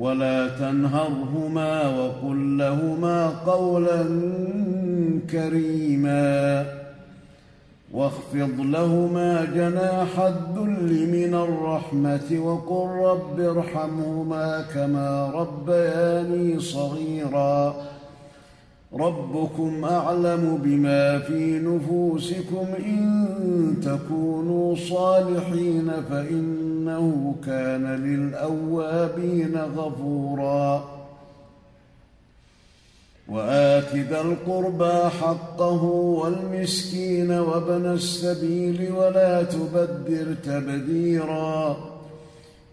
ولا تنهرهما وقل لهما قولا كريما واخفض لهما جناح الذل من الرحمة وقل رب ارحمهما كما ربياني صغيرا ربكم أعلم بما في نفوسكم إن تكونوا صالحين فإنه كان للأوابين غفورا. وآت ذا القربى حقه والمسكين وابن السبيل ولا تبذر تبذيرا.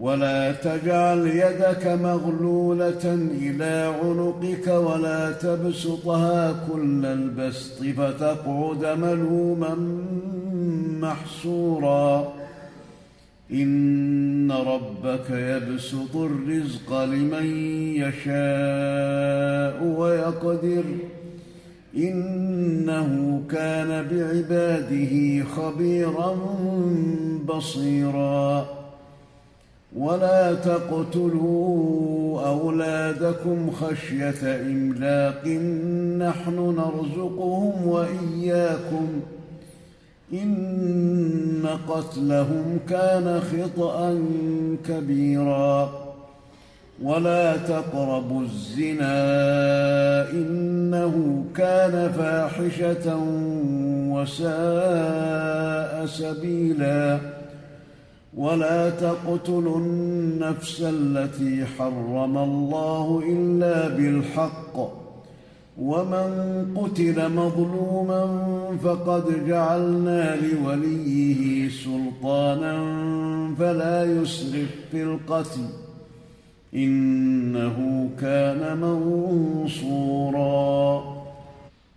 ولا تجعل يدك مغلولة إلى عنقك ولا تبسطها كل البسط فتقعد ملوما محسورا إن ربك يبسط الرزق لمن يشاء ويقدر. إنه كان بعباده خبيرا بصيرا. ولا تقتلوا أولادكم خشية إملاق. نحن نرزقهم وإياكم. إن قتلهم كان خطأ كبيرا. ولا تقربوا الزنا. إنه كان فاحشة وساء سبيلا. ولا تقتلوا النفس التي حرم الله إلا بالحق. ومن قتل مظلوما فقد جعلنا لوليه سلطانا فلا يسرف في القتل. إنه كان منصورا.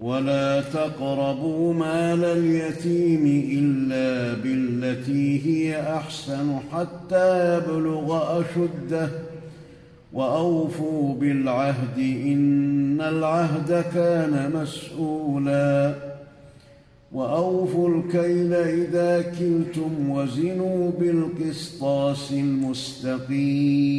ولا تقربوا مال اليتيم إلا بالتي هي أحسن حتى يبلغ أشده وأوفوا بالعهد إن العهد كان مسؤولا وأوفوا الكيل إذا كلتم وزنوا بالقسطاس المستقيم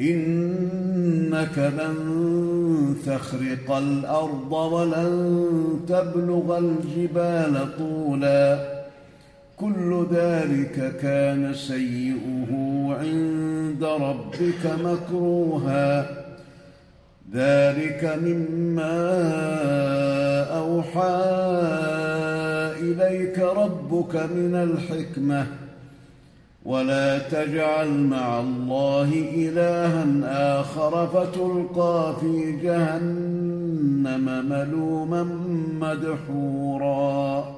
إنك لن تخرق الأرض ولن تبلغ الجبال طولا. كل ذلك كان سيئه عند ربك مكروها. ذلك مما أوحى إليك ربك من الحكمة. ولا تجعل مع الله إلها آخر فتلقى في جهنم ملوما مدحورا.